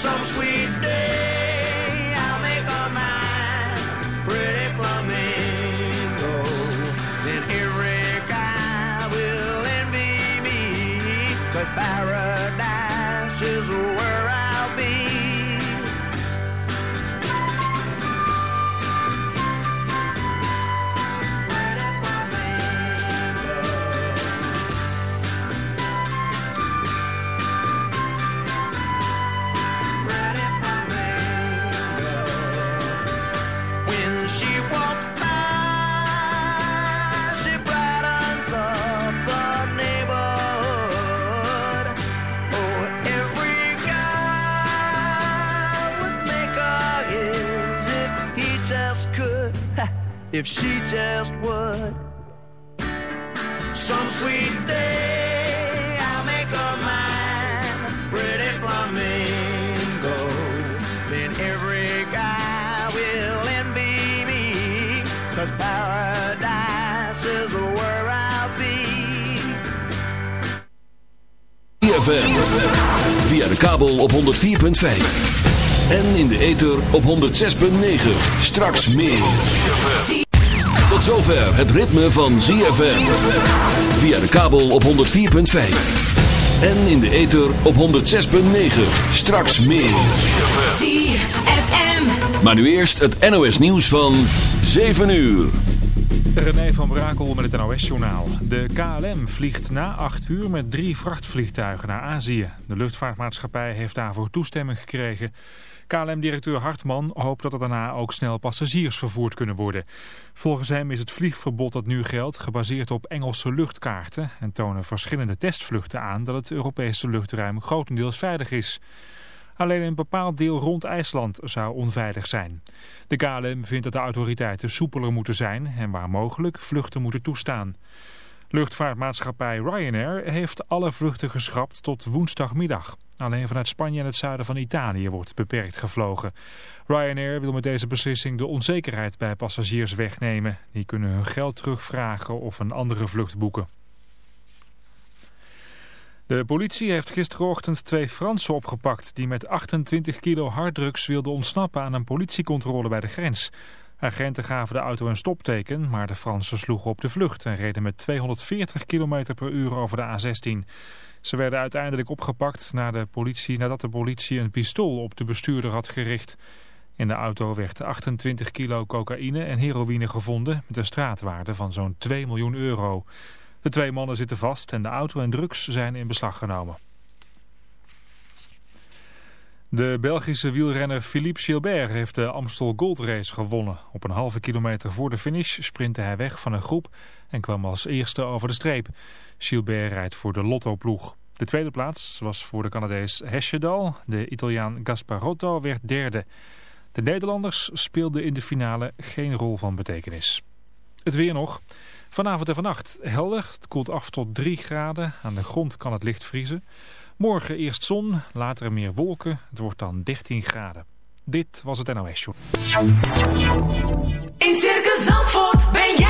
Some sweet day if she just would. Some sweet day I'll make her mine, pretty flamingo. Then every guy will envy me, cause paradise is where I'll be. ZFM. Via de kabel op 104.5. En in de ether op 106.9. Straks meer. Tot zover het ritme van ZFM. Via de kabel op 104.5. En in de ether op 106.9. Straks meer. ZFM. Maar nu eerst het NOS nieuws van 7 uur. René van Brakel met het NOS-journaal. De KLM vliegt na 8 uur met drie vrachtvliegtuigen naar Azië. De luchtvaartmaatschappij heeft daarvoor toestemming gekregen. KLM-directeur Hartman hoopt dat er daarna ook snel passagiers vervoerd kunnen worden. Volgens hem is het vliegverbod dat nu geldt gebaseerd op Engelse luchtkaarten... en tonen verschillende testvluchten aan dat het Europese luchtruim grotendeels veilig is. Alleen een bepaald deel rond IJsland zou onveilig zijn. De KLM vindt dat de autoriteiten soepeler moeten zijn en waar mogelijk vluchten moeten toestaan. Luchtvaartmaatschappij Ryanair heeft alle vluchten geschrapt tot woensdagmiddag. Alleen vanuit Spanje en het zuiden van Italië wordt beperkt gevlogen. Ryanair wil met deze beslissing de onzekerheid bij passagiers wegnemen. Die kunnen hun geld terugvragen of een andere vlucht boeken. De politie heeft gisterochtend twee Fransen opgepakt die met 28 kilo harddrugs wilden ontsnappen aan een politiecontrole bij de grens. Agenten gaven de auto een stopteken, maar de Fransen sloegen op de vlucht en reden met 240 km per uur over de A16. Ze werden uiteindelijk opgepakt na de politie, nadat de politie een pistool op de bestuurder had gericht. In de auto werd 28 kilo cocaïne en heroïne gevonden met een straatwaarde van zo'n 2 miljoen euro. De twee mannen zitten vast en de auto en drugs zijn in beslag genomen. De Belgische wielrenner Philippe Gilbert heeft de Amstel Gold Race gewonnen. Op een halve kilometer voor de finish sprintte hij weg van een groep en kwam als eerste over de streep. Gilbert rijdt voor de Lotto-ploeg. De tweede plaats was voor de Canadees Hesjedal. De Italiaan Gasparotto werd derde. De Nederlanders speelden in de finale geen rol van betekenis. Het weer nog. Vanavond en vannacht helder. Het koelt af tot 3 graden. Aan de grond kan het licht vriezen. Morgen eerst zon, later meer wolken. Het wordt dan 13 graden. Dit was het NOS Show. In Circus Zandvoort ben jij.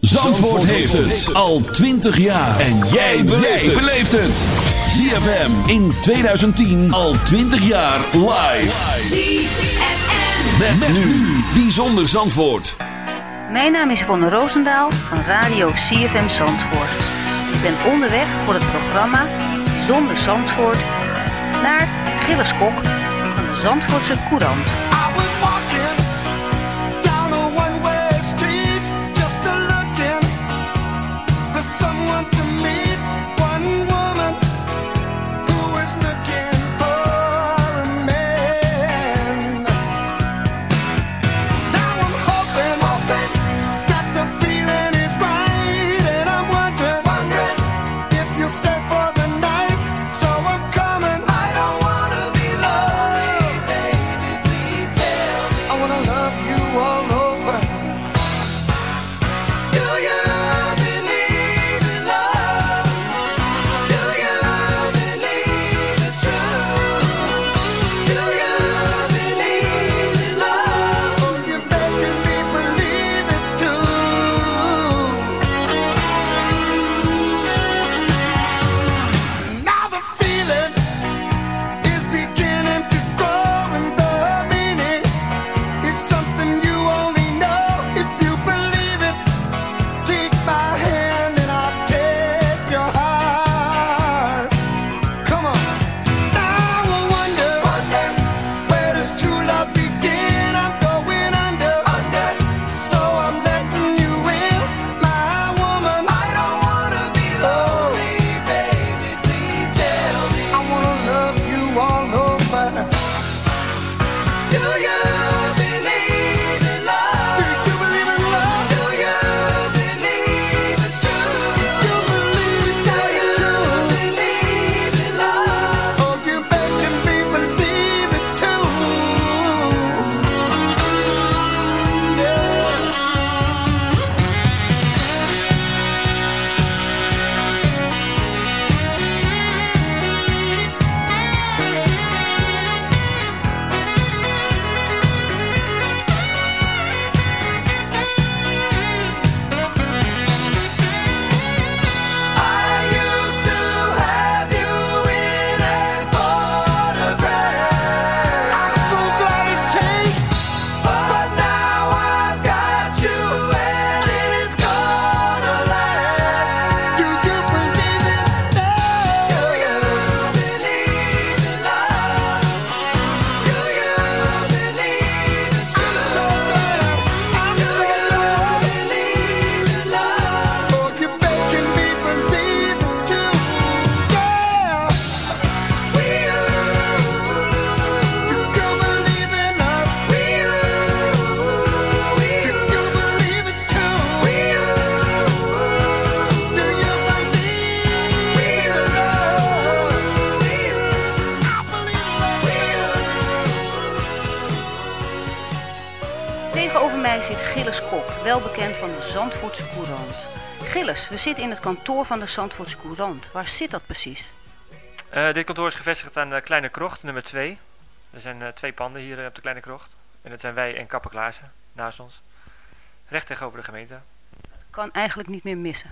Zandvoort heeft het al 20 jaar. En jij beleeft het. ZFM in 2010 al 20 jaar live. ZFM. Met, nu Bijzonder Zandvoort. Mijn naam is Yvonne Roosendaal van Radio CFM Zandvoort. Ik ben onderweg voor het programma Zonder Zandvoort naar Gilles Kok van de Zandvoortse Courant. Zandvoortse Courant. Gilles, we zitten in het kantoor van de Zandvoortse Courant. Waar zit dat precies? Eh, dit kantoor is gevestigd aan de Kleine Krocht, nummer 2. Er zijn eh, twee panden hier eh, op de Kleine Krocht. En dat zijn wij en Kapper Klaassen, naast ons. Recht tegenover de gemeente. Kan eigenlijk niet meer missen.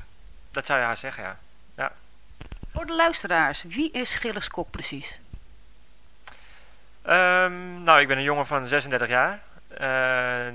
Dat zou je haast zeggen, ja. ja. Voor de luisteraars, wie is Gilles Kok precies? Ehm, nou, ik ben een jongen van 36 jaar. Eh,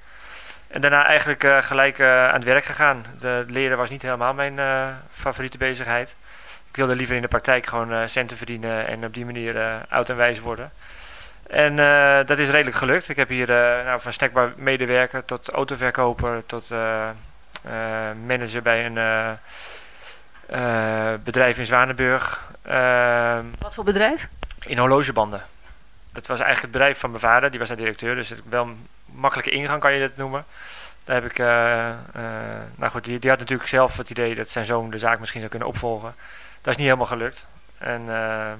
En daarna eigenlijk eh, gelijk eh, aan het werk gegaan. De leren was niet helemaal mijn eh, favoriete bezigheid. Ik wilde liever in de praktijk gewoon centen verdienen en op die manier oud en wijs worden. En dat is redelijk gelukt. Ik heb hier nou, van snackbar medewerker tot autoverkoper tot manager bij een bedrijf in Zwanenburg. Ehm, Wat voor bedrijf? in horlogebanden. Dat was eigenlijk het bedrijf van mijn vader, die was daar directeur, dus het wel een makkelijke ingang kan je dat noemen. Daar heb ik, eh, eh, nou goed, die, die had natuurlijk zelf het idee dat zijn zoon de zaak misschien zou kunnen opvolgen. Dat is niet helemaal gelukt. En eh,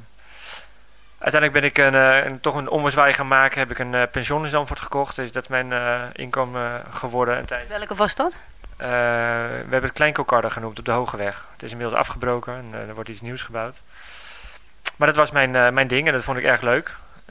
uiteindelijk ben ik een, een, toch een ommezwaai gaan maken, heb ik een pensioen in Zandvoort gekocht. Dus dat is mijn inkomen geworden een tijd. Welke was dat? We hebben het Kleinkokarde genoemd op de Hogeweg. Het is inmiddels afgebroken en er wordt iets nieuws gebouwd. Maar dat was mijn, mijn ding en dat vond ik erg leuk.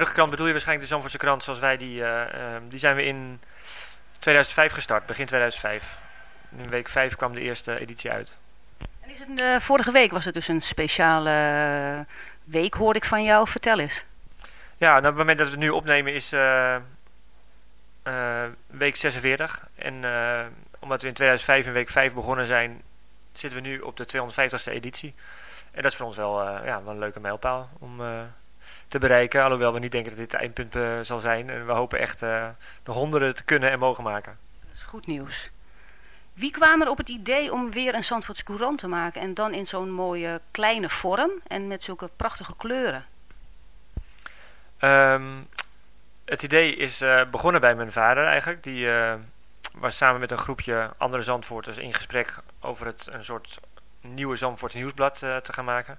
Huidige krant bedoel je waarschijnlijk de Zandvoortse krant zoals wij die... eh, ehm, die zijn we in 2005 gestart, begin 2005. In week 5 kwam de eerste editie uit. En is het, eh, vorige week was het dus een speciale eh, week, hoorde ik van jou. Vertel eens. Ja, en op het moment dat we het nu opnemen is week 46. En omdat we in 2005 in week 5 begonnen zijn, zitten we nu op de 250ste editie. En dat is voor ons wel, ja, wel een leuke mijlpaal om te bereiken. Alhoewel we niet denken dat dit het eindpunt eh, zal zijn. En we hopen echt eh, de honderden te kunnen en mogen maken. Dat is goed nieuws. Wie kwam er op het idee om weer een Zandvoorts courant te maken en dan in zo'n mooie kleine vorm en met zulke prachtige kleuren? Ehm, het idee is eh, begonnen bij mijn vader eigenlijk. Die was samen met een groepje andere Zandvoorters in gesprek over het een soort nieuwe Zandvoorts nieuwsblad te gaan maken.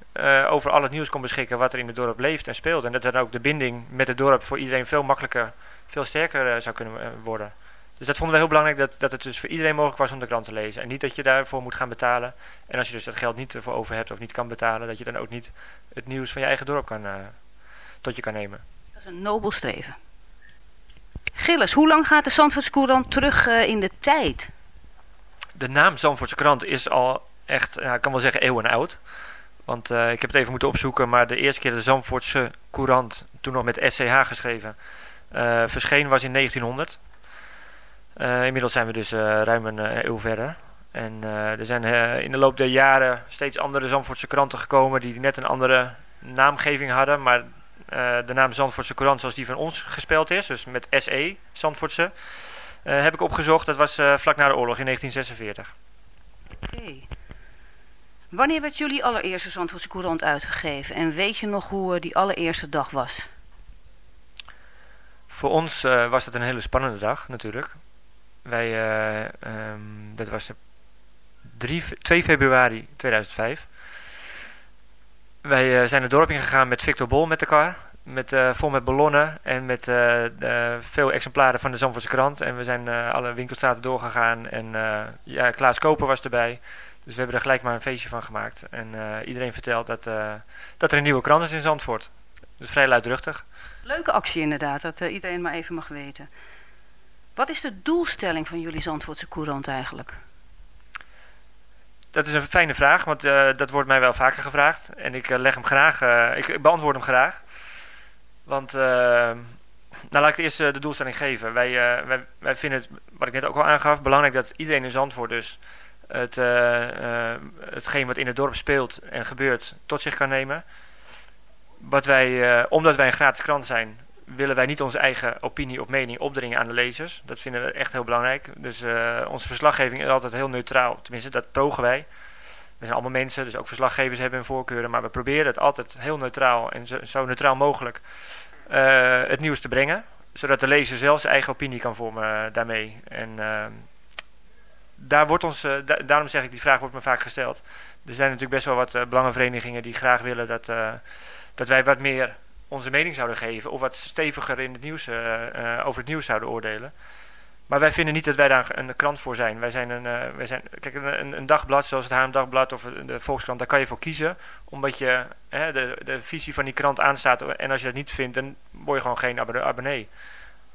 eh, over al het nieuws kon beschikken wat er in het dorp leeft en speelt. En dat dan ook de binding met het dorp voor iedereen veel makkelijker, veel sterker eh, zou kunnen eh, worden. Dus dat vonden we heel belangrijk, dat, dat het dus voor iedereen mogelijk was om de krant te lezen. En niet dat je daarvoor moet gaan betalen. En als je dus dat geld niet ervoor over hebt of niet kan betalen, dat je dan ook niet het nieuws van je eigen dorp kan, tot je kan nemen. Dat is een nobel streven. Gilles, hoe lang gaat de Zandvoortscourant terug eh, in de tijd? De naam Zandvoortse krant is al echt, ja, ik kan wel zeggen eeuwen oud. Want eh, ik heb het even moeten opzoeken, maar de eerste keer de Zandvoortse Courant, toen nog met SCH geschreven, eh, verscheen was in 1900. Eh, inmiddels zijn we dus ruim een eeuw verder. En er zijn in de loop der jaren steeds andere Zandvoortse kranten gekomen die net een andere naamgeving hadden. Maar de naam Zandvoortse Courant zoals die van ons gespeeld is, dus met SE, Zandvoortse, heb ik opgezocht. Dat was vlak na de oorlog in 1946. Oké. Wanneer werd jullie allereerste Zandvoortse Courant uitgegeven? En weet je nog hoe eh, die allereerste dag was? Voor ons eh, was dat een hele spannende dag natuurlijk. Wij, eh, ehm, dat was op 3, fe- 2 februari 2005. Wij zijn het dorp ingegaan met Victor Bol met elkaar. Met, vol met ballonnen en met veel exemplaren van de Zandvoortse krant. En we zijn alle winkelstraten doorgegaan. En ja, Klaas Koper was erbij. Dus we hebben er gelijk maar een feestje van gemaakt. En eh, iedereen vertelt dat, eh, dat er een nieuwe krant is in Zandvoort. Dus vrij luidruchtig. Leuke actie inderdaad, dat eh, iedereen maar even mag weten. Wat is de doelstelling van jullie Zandvoortse Courant eigenlijk? Dat is een fijne vraag, want dat wordt mij wel vaker gevraagd. En ik leg hem graag, ik, beantwoord hem graag. Want, nou laat ik eerst de doelstelling geven. Wij, wij, wij vinden het, wat ik net ook al aangaf, belangrijk dat iedereen in Zandvoort dus het, eh, eh, hetgeen wat in het dorp speelt en gebeurt tot zich kan nemen. Wat wij, eh, omdat wij een gratis krant zijn, willen wij niet onze eigen opinie of mening opdringen aan de lezers. Dat vinden we echt heel belangrijk. Dus onze verslaggeving is altijd heel neutraal. Tenminste, dat pogen wij. We zijn allemaal mensen, dus ook verslaggevers hebben hun voorkeuren. Maar we proberen het altijd heel neutraal en zo, neutraal mogelijk het nieuws te brengen. Zodat de lezer zelf zijn eigen opinie kan vormen daarmee. En eh, daar wordt ons, eh, da- daarom zeg ik, die vraag wordt me vaak gesteld. Er zijn natuurlijk best wel wat eh, belangenverenigingen die graag willen dat, eh, dat wij wat meer onze mening zouden geven. Of wat steviger in het nieuws, over het nieuws zouden oordelen. Maar wij vinden niet dat wij daar een krant voor zijn. Wij zijn een, wij zijn, kijk, een, een, dagblad zoals het Haarlem Dagblad of de Volkskrant, daar kan je voor kiezen. Omdat je hè, de, de visie van die krant aanstaat. En als je dat niet vindt, dan word je gewoon geen abonne- abonnee.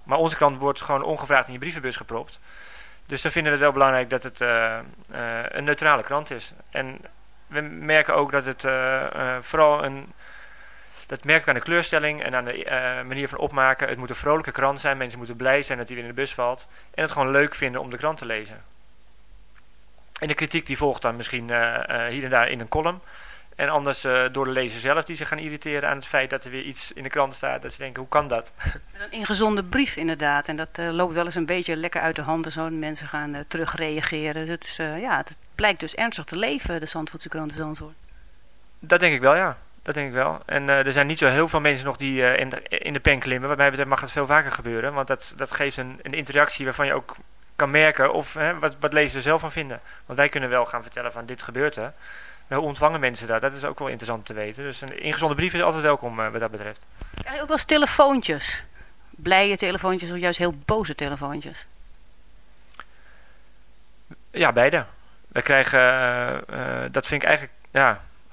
Maar onze krant wordt gewoon ongevraagd in je brievenbus gepropt. Dus dan vinden we het wel belangrijk dat het eh, eh, een neutrale krant is. En we merken ook dat het eh, vooral een... Dat merk ik aan de kleurstelling en aan de manier van opmaken. Het moet een vrolijke krant zijn. Mensen moeten blij zijn dat hij weer in de bus valt. En het gewoon leuk vinden om de krant te lezen. En de kritiek die volgt dan misschien hier en daar in een column. En anders eh, door de lezer zelf die zich gaan irriteren aan het feit dat er weer iets in de krant staat. Dat ze denken, hoe kan dat? Een ingezonde brief inderdaad. En dat eh, loopt wel eens een beetje lekker uit de hand en zo. Mensen gaan uh, terugreageren. Het, is, uh, ja, het blijkt dus ernstig te leven, de Zandvoortse krant Zandvoort. Dat denk ik wel, ja. Dat denk ik wel. En er zijn niet zo heel veel mensen nog die in, de, in de pen klimmen. Wat mij betreft mag het veel vaker gebeuren. Want dat, dat geeft een, een interactie waarvan je ook kan merken of hè, wat, wat lezers er zelf van vinden. Want wij kunnen wel gaan vertellen van dit gebeurt er. Hoe ontvangen mensen dat? Dat is ook wel interessant om te weten. Dus een ingezonde brief is altijd welkom uh, wat dat betreft. Krijg je ook wel eens telefoontjes? Blije telefoontjes of juist heel boze telefoontjes? Ja, beide. Wij krijgen, uh, uh, dat vind ik eigenlijk, ja,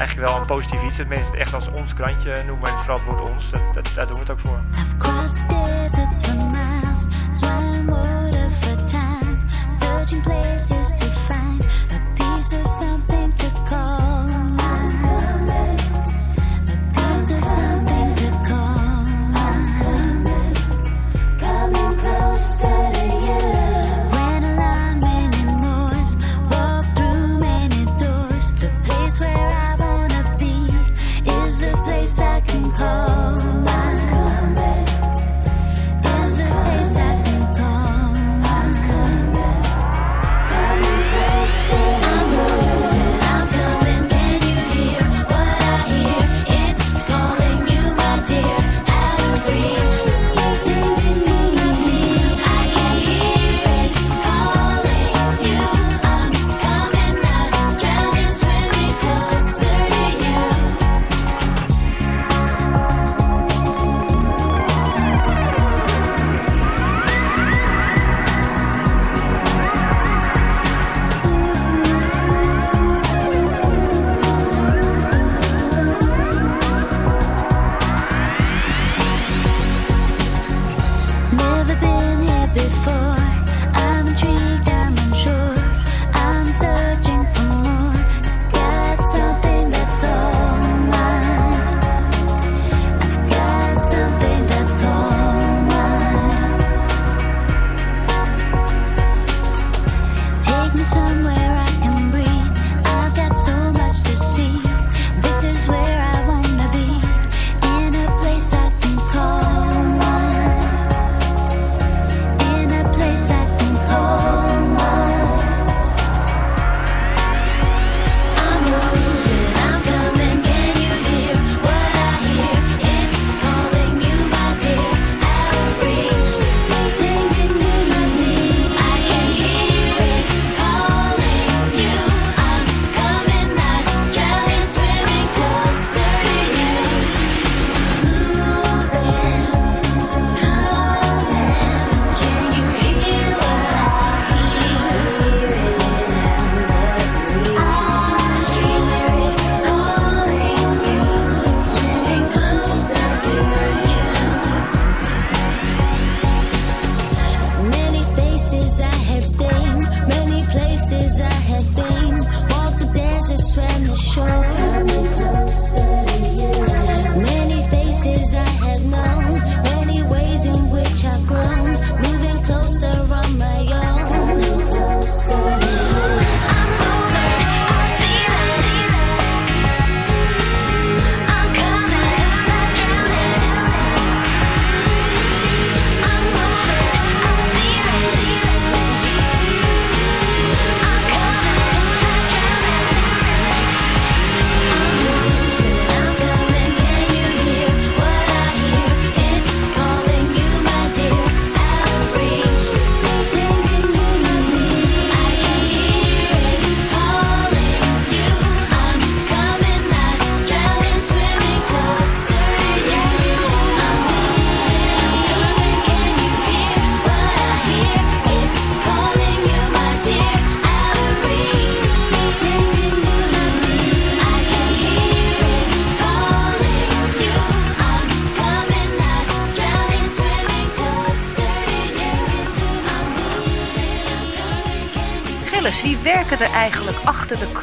eigenlijk wel een positief iets. Dat mensen het echt als ons krantje noemen en vooral het woord ons. Dat, dat, daar doen we het ook voor. Searching places to find a piece of something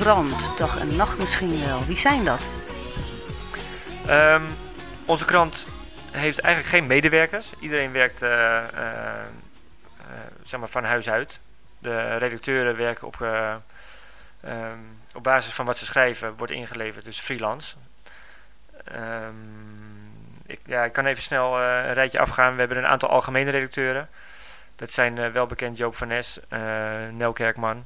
krant? Dag en nacht misschien wel. Wie zijn dat? Ehm, onze krant heeft eigenlijk geen medewerkers. Iedereen werkt eh, eh, eh, zeg maar van huis uit. De redacteuren werken op, eh, ehm, op basis van wat ze schrijven, wordt ingeleverd, dus freelance. Ehm, ik, ja, ik kan even snel een rijtje afgaan. We hebben een aantal algemene redacteuren. Dat zijn welbekend Joop van Nes, Nel Kerkman.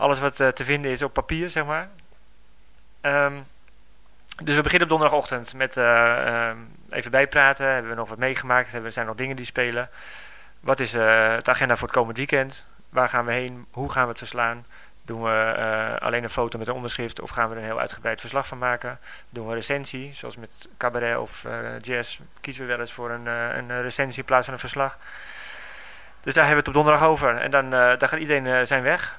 alles wat eh, te vinden is op papier, zeg maar. Ehm, dus we beginnen op donderdagochtend met eh, ehm, even bijpraten. Hebben we nog wat meegemaakt? Hebben, zijn nog dingen die spelen? Wat is eh, het agenda voor het komend weekend? Waar gaan we heen? Hoe gaan we het verslaan? Doen we alleen een foto met een onderschrift of gaan we er een heel uitgebreid verslag van maken? Doen we recensie, zoals met cabaret of jazz, kiezen we wel eens voor een, een recensie in plaats van een verslag. Dus daar hebben we het op donderdag over. En dan, dan gaat iedereen zijn weg.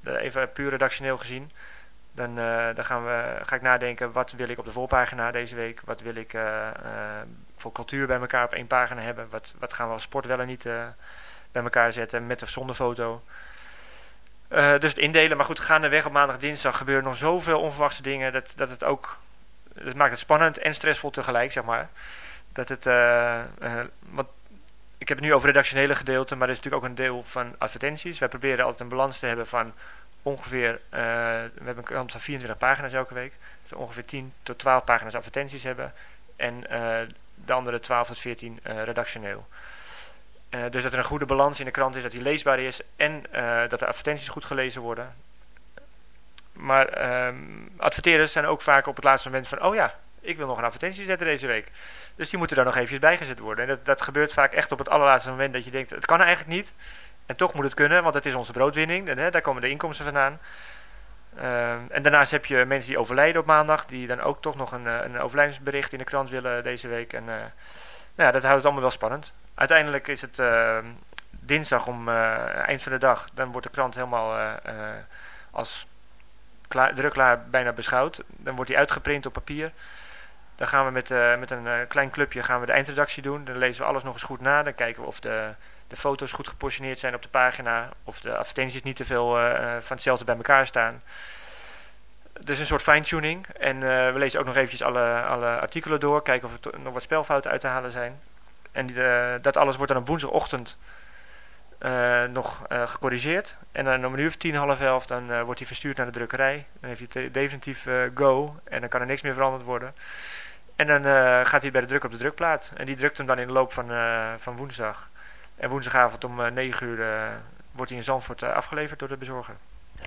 De- even puur redactioneel gezien. Dan, eh, dan gaan we, ga ik nadenken, wat wil ik op de voorpagina deze week? Wat wil ik eh, eh, voor cultuur bij elkaar op één pagina hebben? Wat, wat gaan we als sport wel en niet eh, bij elkaar zetten, met of zonder foto? Eh, dus het indelen, maar goed, gaandeweg op maandag, dinsdag gebeuren nog zoveel onverwachte dingen dat, dat het ook, het maakt het spannend en stressvol tegelijk, zeg maar. Dat het, eh, eh, want ik heb het nu over redactionele gedeelte, maar er is natuurlijk ook een deel van advertenties. Wij proberen altijd een balans te hebben van ongeveer, eh, we hebben een krant van 24 pagina's elke week. Dus ongeveer 10 tot 12 pagina's advertenties hebben. En eh, de andere 12 tot 14 eh, redactioneel. Dus dat er een goede balans in de krant is, dat die leesbaar is en dat de advertenties goed gelezen worden. Maar ehm, adverteerders zijn ook vaak op het laatste moment van, oh ja, ik wil nog een advertentie zetten deze week. Dus die moeten daar nog eventjes bijgezet worden. En dat, dat gebeurt vaak echt op het allerlaatste moment dat je denkt, het kan eigenlijk niet. En toch moet het kunnen, want het is onze broodwinning. En hè, daar komen de inkomsten vandaan. Ehm, en daarnaast heb je mensen die overlijden op maandag, die dan ook toch nog een, eh, een overlijdensbericht in de krant willen deze week. En eh, nou ja, dat houdt het allemaal wel spannend. Uiteindelijk is het ehm, dinsdag om eh, eind van de dag, dan wordt de krant helemaal als klaar, drukklaar bijna beschouwd. Dan wordt die uitgeprint op papier. Dan gaan we met, eh, met een eh, klein clubje gaan we de eindredactie doen. Dan lezen we alles nog eens goed na. Dan kijken we of de, de foto's goed gepositioneerd zijn op de pagina. Of de advertenties niet te veel eh, van hetzelfde bij elkaar staan. dus een soort fine-tuning. En we lezen ook nog eventjes alle, alle artikelen door. Kijken of er nog wat spelfouten uit te halen zijn. En die, dat alles wordt dan op woensdagochtend nog eh, gecorrigeerd. En dan om een uur of tien, half elf, dan wordt hij verstuurd naar de drukkerij. Dan heeft hij definitief go. En dan kan er niks meer veranderd worden. En dan eh, gaat hij bij de druk op de drukplaat. En die drukt hem dan in de loop van, eh, van woensdag. En woensdagavond om eh, 9 uur eh, wordt hij in Zandvoort afgeleverd door de bezorger.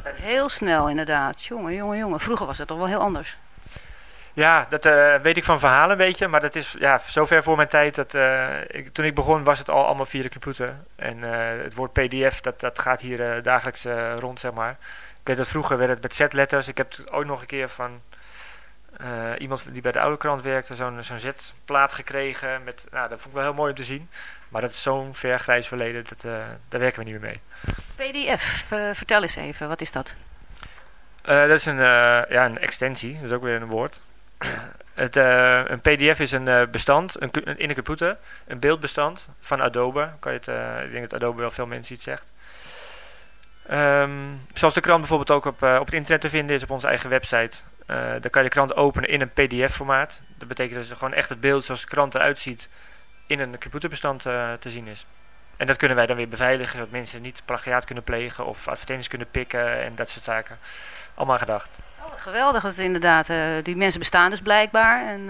Heel snel inderdaad. Jongen, jongen, jongen. Vroeger was het toch wel heel anders. Ja, dat weet ik van verhalen een beetje. Maar dat is ja, zover voor mijn tijd. Dat, ik, toen ik begon was het al allemaal via de computer. En het woord pdf, dat, dat gaat hier dagelijks rond, zeg maar. Ik weet dat vroeger werd het met z-letters. Ik heb het ooit nog een keer van eh, iemand die bij de oude krant werkte... zo'n zo'n z-plaat gekregen. Met, nou, dat vond ik wel heel mooi om te zien. Maar dat is zo'n ver grijs verleden. Dat, eh, daar werken we niet meer mee. PDF, eh, vertel eens even, wat is dat? Dat is een, ja, een extensie, dat is ook weer een woord. Het, een PDF is een bestand een, in een computer, een beeldbestand van Adobe. Kan je het, ik denk dat Adobe wel veel mensen iets zegt. Ehm, zoals de krant bijvoorbeeld ook op, op het internet te vinden is op onze eigen website. Eh dan kan je de krant openen in een PDF-formaat. Dat betekent dus gewoon echt het beeld zoals de krant eruit ziet in een computerbestand eh, te zien is. En dat kunnen wij dan weer beveiligen, zodat mensen niet plagiaat kunnen plegen of advertenties kunnen pikken en dat soort zaken. Allemaal gedacht. Oh, geweldig dat inderdaad. eh, die mensen bestaan dus blijkbaar. En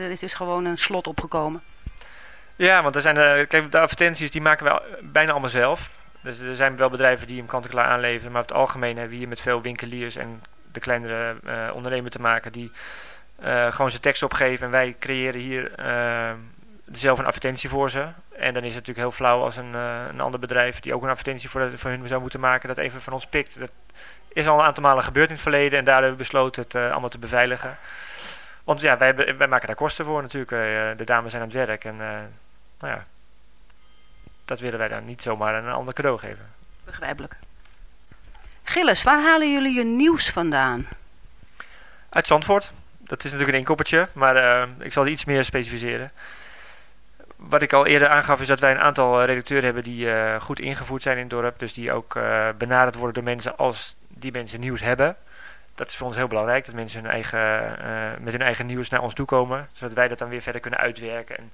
er is dus gewoon een slot opgekomen. Ja, want er zijn, kijk, de advertenties die maken we bijna allemaal zelf. Dus er zijn wel bedrijven die hem kant-en-klaar aanleveren. Maar over het algemeen hebben we hier met veel winkeliers en de kleinere eh ondernemers te maken die eh, gewoon zijn tekst opgeven. En wij creëren hier eh, zelf een advertentie voor ze. En dan is het natuurlijk heel flauw als een, een ander bedrijf die ook een advertentie voor, voor hun zou moeten maken, dat even van ons pikt. Dat is al een aantal malen gebeurd in het verleden en daar hebben we besloten het allemaal te beveiligen. Want ja, wij, hebben- wij maken daar kosten voor natuurlijk. De dames zijn aan het werk en nou ja, dat willen wij dan niet zomaar een ander cadeau geven. Begrijpelijk. Gilles, waar halen jullie je nieuws vandaan? Uit Zandvoort. Dat is natuurlijk een inkoppertje, maar eh, ik zal iets meer specificeren. Wat ik al eerder aangaf is dat wij een aantal eh, redacteuren hebben die eh, goed ingevoerd zijn in het dorp. Dus die ook benaderd worden door mensen als die mensen nieuws hebben. Dat is voor ons heel belangrijk, dat mensen hun eigen, met hun eigen nieuws naar ons toe komen. Zodat wij dat dan weer verder kunnen uitwerken. En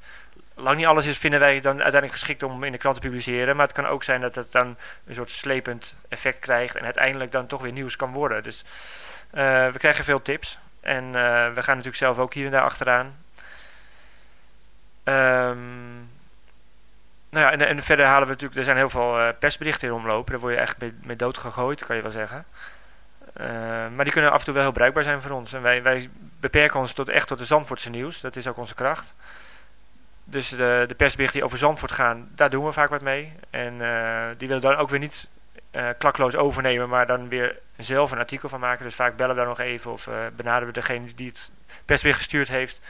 lang niet alles is, vinden wij dan uiteindelijk geschikt om in de krant te publiceren. Maar het kan ook zijn dat het dan een soort slepend effect krijgt. En uiteindelijk dan toch weer nieuws kan worden. Dus eh, we krijgen veel tips. En eh, we gaan natuurlijk zelf ook hier en daar achteraan. Ehm, nou ja, en, en verder halen we natuurlijk... Er zijn heel veel eh, persberichten in omlopen. Daar word je echt mee, mee dood gegooid, kan je wel zeggen. Maar die kunnen af en toe wel heel bruikbaar zijn voor ons. En wij, wij beperken ons tot, echt tot de Zandvoortse nieuws. Dat is ook onze kracht. Dus de, de persberichten die over Zandvoort gaan, daar doen we vaak wat mee. En eh, die willen dan ook weer niet eh, klakloos overnemen, maar dan weer zelf een artikel van maken. Dus vaak bellen we daar nog even of eh, benaderen we degene die het persbericht gestuurd heeft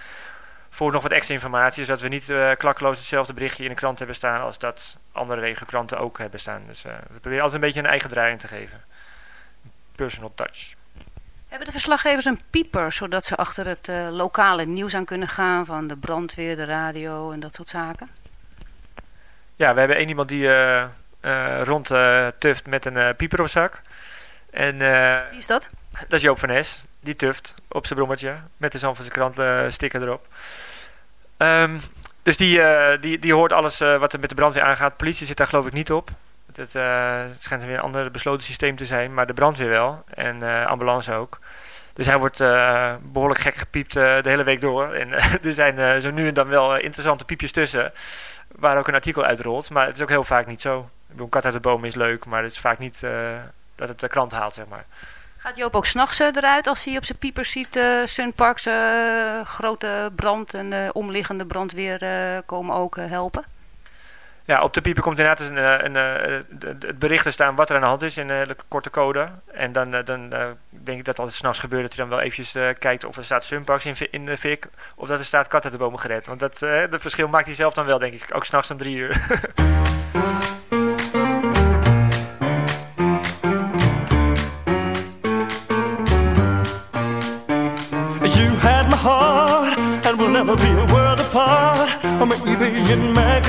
voor nog wat extra informatie. Zodat we niet klakloos hetzelfde berichtje in de krant hebben staan als dat andere regenkranten ook hebben staan. Dus we proberen altijd een beetje een eigen draai in te geven. Personal touch. Hebben de verslaggevers een pieper, zodat ze achter het eh, lokale nieuws aan kunnen gaan van de brandweer, de radio en dat soort zaken? Ja, we hebben één iemand die eh rond tuft met een pieper op zak. En Wie is dat? dat is Joop van Nes. Die tuft op zijn brommetje met de Zandvoortse krant eh, sticker erop. Ehm, dus die, die, die hoort alles wat er met de brandweer aangaat. Politie zit daar geloof ik niet op. Het, eh, het schijnt weer een ander besloten systeem te zijn, maar de brandweer wel. En eh, ambulance ook. Dus hij wordt eh, behoorlijk gek gepiept de hele week door. En er zijn zo nu en dan wel interessante piepjes tussen. Waar ook een artikel uitrolt. Maar het is ook heel vaak niet zo. Een kat uit de boom is leuk, maar het is vaak niet dat het de krant haalt, zeg maar. Gaat Joop ook s'nachts eruit als hij op zijn piepers ziet eh Sunparks grote brand en de omliggende brandweer komen ook helpen? Ja, op de pieper komt inderdaad een, eh, een, eh, het- het bericht te staan wat er aan de hand is in een hele korte code. En dan, eh, dan eh, denk ik dat als het s'nachts gebeurt dat hij dan wel eventjes eh, kijkt of er staat Sunparks in, in de fik. Of dat er staat kat uit de bomen gered. Want dat, eh, dat verschil maakt hij zelf dan wel, denk ik. Ook s'nachts om drie uur.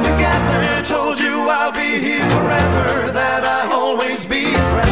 together, told you I'll be here forever, that I'll always be friends.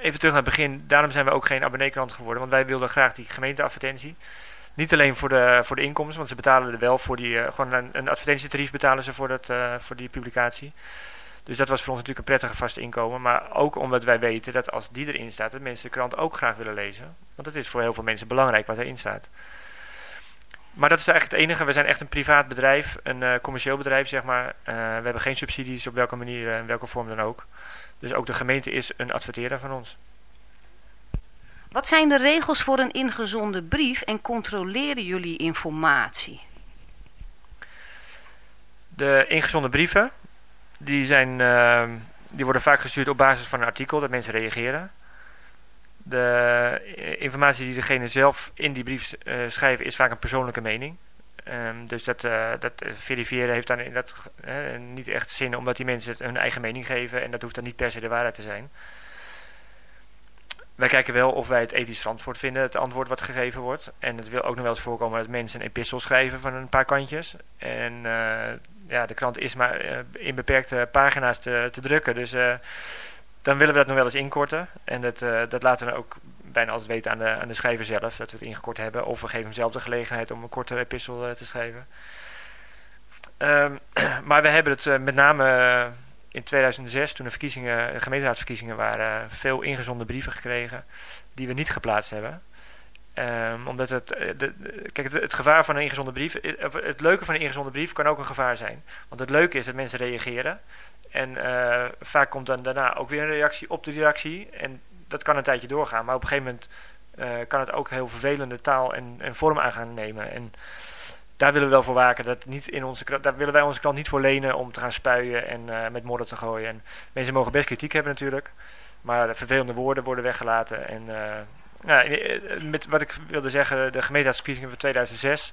Even terug naar het begin, daarom zijn we ook geen abonneekrant geworden, want wij wilden graag die gemeenteadvertentie. Niet alleen voor de, voor de inkomsten, want ze betalen er wel voor die, eh, gewoon een, advertentietarief betalen ze voor, dat, eh, voor die publicatie. Dus dat was voor ons natuurlijk een prettige vast inkomen. Maar ook omdat wij weten dat als die erin staat, dat mensen de krant ook graag willen lezen. Want het is voor heel veel mensen belangrijk wat erin staat. Maar dat is eigenlijk het enige. We zijn echt een privaat bedrijf, een eh, commercieel bedrijf, zeg maar. We hebben geen subsidies op welke manier en welke vorm dan ook. Dus ook de gemeente is een adverteerder van ons. Wat zijn de regels voor een ingezonden brief en controleren jullie informatie? De ingezonden brieven, die, zijn, ehm, die worden vaak gestuurd op basis van een artikel dat mensen reageren. De eh, informatie die degene zelf in die brief eh, schrijven is vaak een persoonlijke mening. Ehm, dus dat, eh, dat verifiëren heeft dan in dat, eh, niet echt zin omdat die mensen hun eigen mening geven en dat hoeft dan niet per se de waarheid te zijn. Wij kijken wel of wij het ethisch verantwoord vinden, het antwoord wat gegeven wordt. En het wil ook nog wel eens voorkomen dat mensen een epistel schrijven van een paar kantjes. En eh, ja, de krant is maar in beperkte pagina's te, te drukken. Dus dan willen we dat nog wel eens inkorten. En dat, dat laten we ook bijna altijd weten aan de, aan de schrijver zelf, dat we het ingekort hebben. Of we geven hem zelf de gelegenheid om een korte epistel eh, te schrijven. Ehm, maar we hebben het eh, met name eh, in 2006, toen de, verkiezingen, de gemeenteraadsverkiezingen waren, veel ingezonden brieven gekregen die we niet geplaatst hebben. Ehm, omdat het, kijk, het, het gevaar van een ingezonden brief, of het leuke van een ingezonden brief kan ook een gevaar zijn. Want het leuke is dat mensen reageren. En vaak komt dan daarna ook weer een reactie op de reactie. En dat kan een tijdje doorgaan. Maar op een gegeven moment eh, kan het ook heel vervelende taal en, en vorm aan gaan nemen. En daar willen we wel voor waken. Dat niet in onze, daar willen wij onze krant niet voor lenen om te gaan spuien en eh, met modder te gooien. En mensen mogen best kritiek hebben natuurlijk. Maar de vervelende woorden worden weggelaten. En eh, nou, met wat ik wilde zeggen, de gemeenteraadsverkiezingen van 2006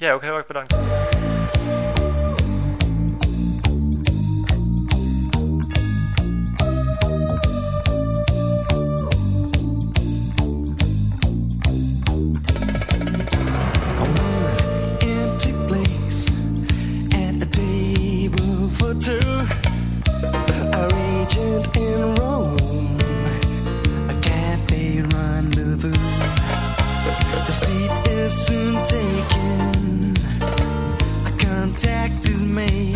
Jij ook heel erg bedankt. empty place contact is made,